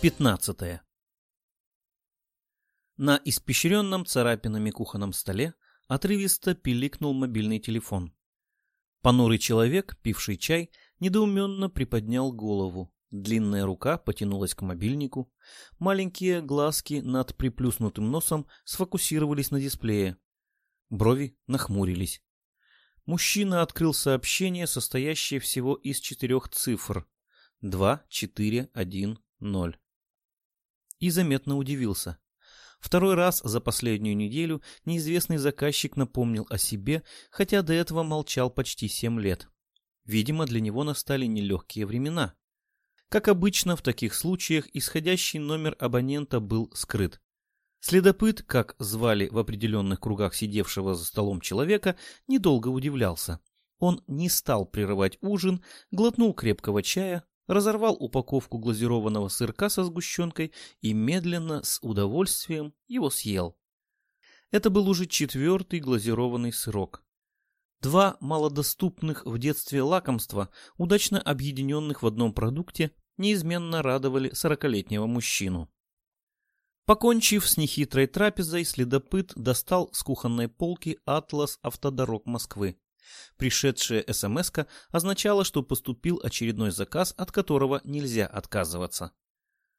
Глава 15 На испещренном царапинами кухонном столе отрывисто пиликнул мобильный телефон. Понурый человек, пивший чай, недоуменно приподнял голову. Длинная рука потянулась к мобильнику. Маленькие глазки над приплюснутым носом сфокусировались на дисплее. Брови нахмурились. Мужчина открыл сообщение, состоящее всего из четырех цифр. 2, 4, 1, 0. И заметно удивился. Второй раз за последнюю неделю неизвестный заказчик напомнил о себе, хотя до этого молчал почти семь лет. Видимо, для него настали нелегкие времена. Как обычно в таких случаях, исходящий номер абонента был скрыт. Следопыт, как звали в определенных кругах сидевшего за столом человека, недолго удивлялся. Он не стал прерывать ужин, глотнул крепкого чая, разорвал упаковку глазированного сырка со сгущенкой и медленно, с удовольствием, его съел. Это был уже четвертый глазированный сырок. Два малодоступных в детстве лакомства, удачно объединенных в одном продукте, неизменно радовали сорокалетнего мужчину. Покончив с нехитрой трапезой, следопыт достал с кухонной полки атлас автодорог Москвы. Пришедшая смс означала, что поступил очередной заказ, от которого нельзя отказываться.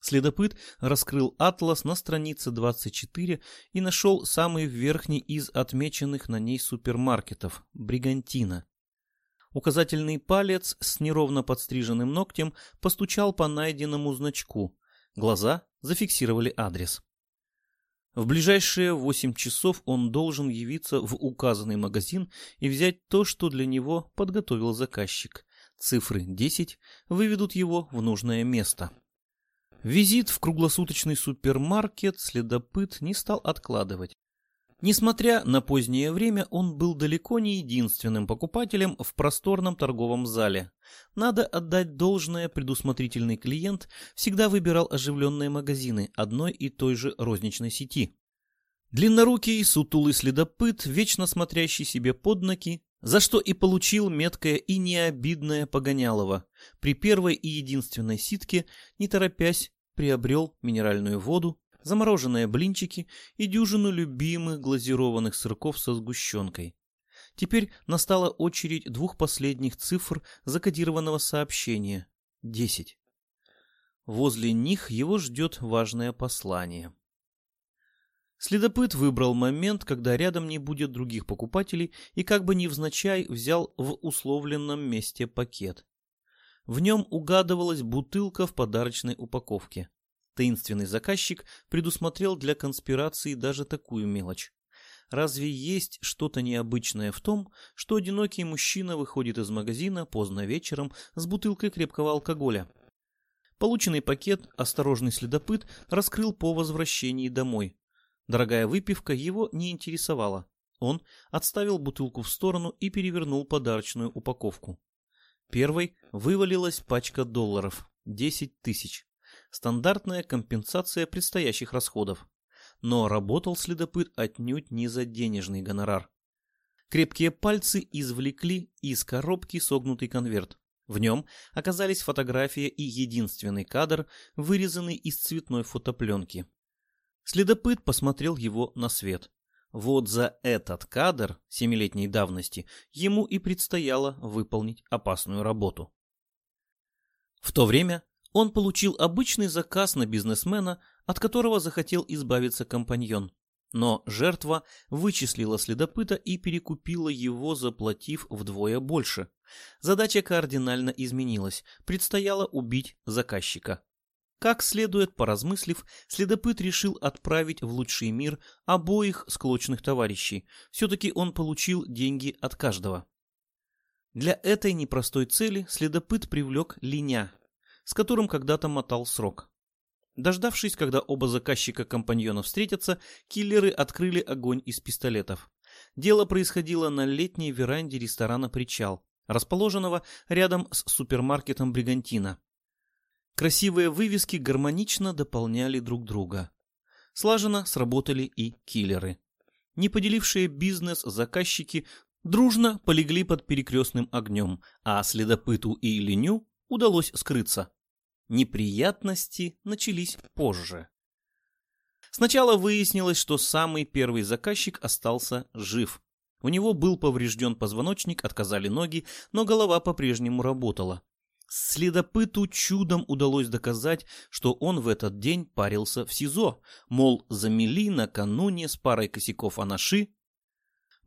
Следопыт раскрыл атлас на странице 24 и нашел самый верхний из отмеченных на ней супермаркетов – Бригантина. Указательный палец с неровно подстриженным ногтем постучал по найденному значку. Глаза зафиксировали адрес. В ближайшие восемь часов он должен явиться в указанный магазин и взять то, что для него подготовил заказчик. Цифры 10 выведут его в нужное место. Визит в круглосуточный супермаркет следопыт не стал откладывать. Несмотря на позднее время, он был далеко не единственным покупателем в просторном торговом зале. Надо отдать должное, предусмотрительный клиент всегда выбирал оживленные магазины одной и той же розничной сети. Длиннорукий, сутулый следопыт, вечно смотрящий себе под ноги, за что и получил меткое и необидное Погонялово. При первой и единственной ситке, не торопясь, приобрел минеральную воду, замороженные блинчики и дюжину любимых глазированных сырков со сгущенкой. Теперь настала очередь двух последних цифр закодированного сообщения — десять. Возле них его ждет важное послание. Следопыт выбрал момент, когда рядом не будет других покупателей и как бы невзначай взял в условленном месте пакет. В нем угадывалась бутылка в подарочной упаковке. Таинственный заказчик предусмотрел для конспирации даже такую мелочь. Разве есть что-то необычное в том, что одинокий мужчина выходит из магазина поздно вечером с бутылкой крепкого алкоголя? Полученный пакет осторожный следопыт раскрыл по возвращении домой. Дорогая выпивка его не интересовала. Он отставил бутылку в сторону и перевернул подарочную упаковку. Первой вывалилась пачка долларов. Десять тысяч стандартная компенсация предстоящих расходов. Но работал следопыт отнюдь не за денежный гонорар. Крепкие пальцы извлекли из коробки согнутый конверт. В нем оказались фотография и единственный кадр, вырезанный из цветной фотопленки. Следопыт посмотрел его на свет. Вот за этот кадр семилетней давности ему и предстояло выполнить опасную работу. В то время он получил обычный заказ на бизнесмена, от которого захотел избавиться компаньон. Но жертва вычислила следопыта и перекупила его, заплатив вдвое больше. Задача кардинально изменилась. Предстояло убить заказчика. Как следует, поразмыслив, следопыт решил отправить в лучший мир обоих склочных товарищей. Все-таки он получил деньги от каждого. Для этой непростой цели следопыт привлек Линя, с которым когда-то мотал срок. Дождавшись, когда оба заказчика компаньона встретятся, киллеры открыли огонь из пистолетов. Дело происходило на летней веранде ресторана «Причал», расположенного рядом с супермаркетом «Бригантина». Красивые вывески гармонично дополняли друг друга. Слаженно сработали и киллеры. Не поделившие бизнес заказчики дружно полегли под перекрестным огнем, а следопыту и леню удалось скрыться. Неприятности начались позже. Сначала выяснилось, что самый первый заказчик остался жив. У него был поврежден позвоночник, отказали ноги, но голова по-прежнему работала. Следопыту чудом удалось доказать, что он в этот день парился в СИЗО, мол, замели накануне с парой косяков анаши.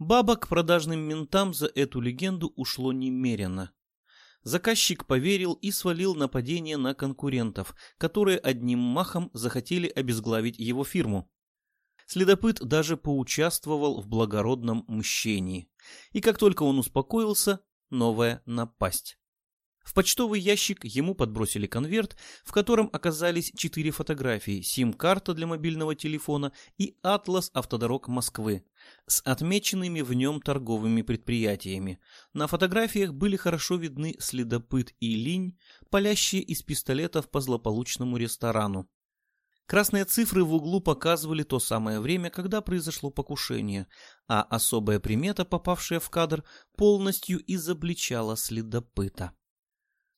Бабок продажным ментам за эту легенду ушло немерено. Заказчик поверил и свалил нападение на конкурентов, которые одним махом захотели обезглавить его фирму. Следопыт даже поучаствовал в благородном мщении. И как только он успокоился, новая напасть. В почтовый ящик ему подбросили конверт, в котором оказались четыре фотографии, сим-карта для мобильного телефона и атлас автодорог Москвы с отмеченными в нем торговыми предприятиями. На фотографиях были хорошо видны следопыт и линь, палящие из пистолетов по злополучному ресторану. Красные цифры в углу показывали то самое время, когда произошло покушение, а особая примета, попавшая в кадр, полностью изобличала следопыта.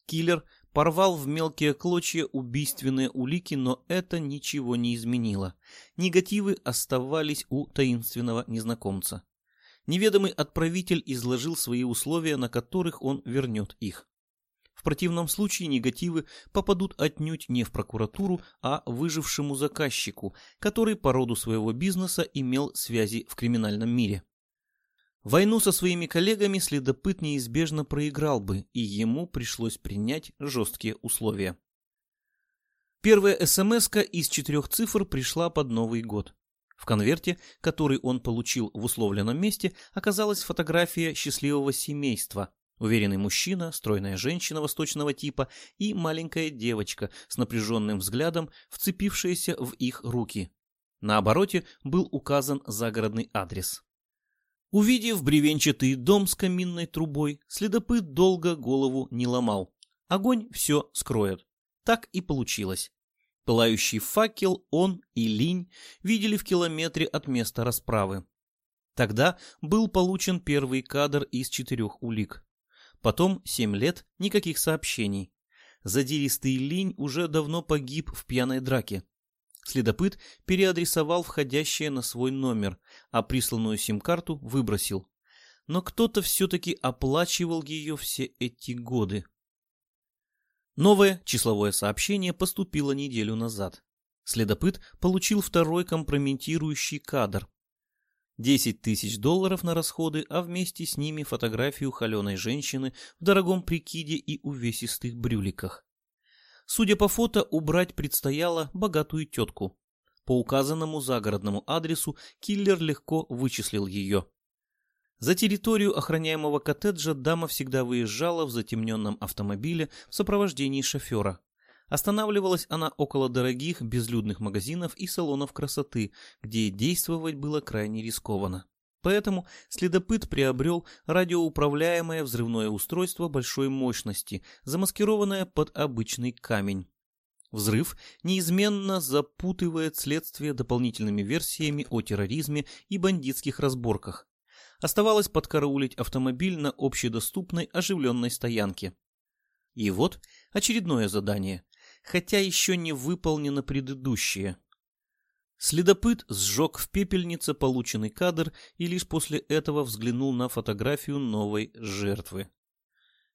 Киллер порвал в мелкие клочья убийственные улики, но это ничего не изменило. Негативы оставались у таинственного незнакомца. Неведомый отправитель изложил свои условия, на которых он вернет их. В противном случае негативы попадут отнюдь не в прокуратуру, а выжившему заказчику, который по роду своего бизнеса имел связи в криминальном мире. Войну со своими коллегами следопыт неизбежно проиграл бы, и ему пришлось принять жесткие условия. Первая смс из четырех цифр пришла под Новый год. В конверте, который он получил в условленном месте, оказалась фотография счастливого семейства. Уверенный мужчина, стройная женщина восточного типа и маленькая девочка с напряженным взглядом, вцепившаяся в их руки. На обороте был указан загородный адрес. Увидев бревенчатый дом с каминной трубой, следопыт долго голову не ломал. Огонь все скроет. Так и получилось. Пылающий факел он и Линь видели в километре от места расправы. Тогда был получен первый кадр из четырех улик. Потом семь лет, никаких сообщений. Задиристый Линь уже давно погиб в пьяной драке. Следопыт переадресовал входящее на свой номер, а присланную сим-карту выбросил. Но кто-то все-таки оплачивал ее все эти годы. Новое числовое сообщение поступило неделю назад. Следопыт получил второй компрометирующий кадр. 10 тысяч долларов на расходы, а вместе с ними фотографию холеной женщины в дорогом прикиде и увесистых брюликах. Судя по фото, убрать предстояло богатую тетку. По указанному загородному адресу киллер легко вычислил ее. За территорию охраняемого коттеджа дама всегда выезжала в затемненном автомобиле в сопровождении шофера. Останавливалась она около дорогих безлюдных магазинов и салонов красоты, где действовать было крайне рискованно. Поэтому следопыт приобрел радиоуправляемое взрывное устройство большой мощности, замаскированное под обычный камень. Взрыв неизменно запутывает следствие дополнительными версиями о терроризме и бандитских разборках. Оставалось подкараулить автомобиль на общедоступной оживленной стоянке. И вот очередное задание, хотя еще не выполнено предыдущее. Следопыт сжег в пепельнице полученный кадр и лишь после этого взглянул на фотографию новой жертвы.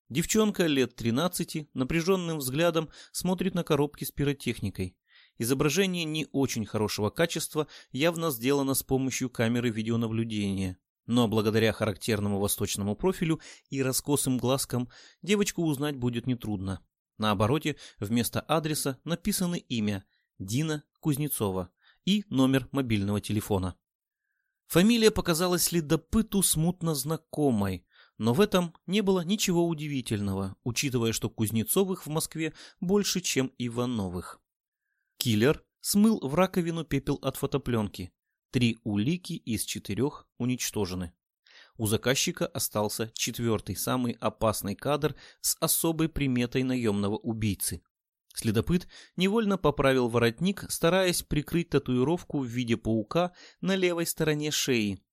Девчонка лет 13 напряженным взглядом смотрит на коробки с пиротехникой. Изображение не очень хорошего качества, явно сделано с помощью камеры видеонаблюдения. Но благодаря характерному восточному профилю и раскосым глазкам девочку узнать будет нетрудно. На обороте вместо адреса написано имя Дина Кузнецова и номер мобильного телефона. Фамилия показалась следопыту смутно знакомой, но в этом не было ничего удивительного, учитывая, что Кузнецовых в Москве больше, чем Ивановых. Киллер смыл в раковину пепел от фотопленки. Три улики из четырех уничтожены. У заказчика остался четвертый, самый опасный кадр с особой приметой наемного убийцы. Следопыт невольно поправил воротник, стараясь прикрыть татуировку в виде паука на левой стороне шеи.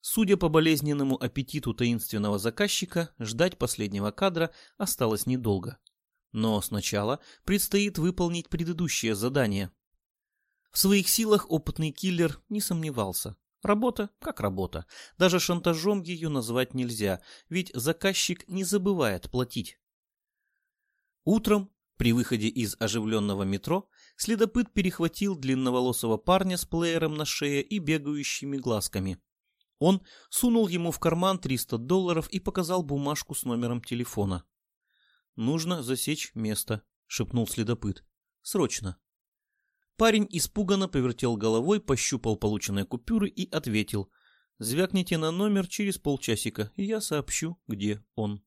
Судя по болезненному аппетиту таинственного заказчика, ждать последнего кадра осталось недолго. Но сначала предстоит выполнить предыдущее задание. В своих силах опытный киллер не сомневался. Работа как работа. Даже шантажом ее назвать нельзя, ведь заказчик не забывает платить. Утром, при выходе из оживленного метро, следопыт перехватил длинноволосого парня с плеером на шее и бегающими глазками. Он сунул ему в карман 300 долларов и показал бумажку с номером телефона. «Нужно засечь место», — шепнул следопыт. «Срочно». Парень испуганно повертел головой, пощупал полученные купюры и ответил. «Звякните на номер через полчасика, и я сообщу, где он».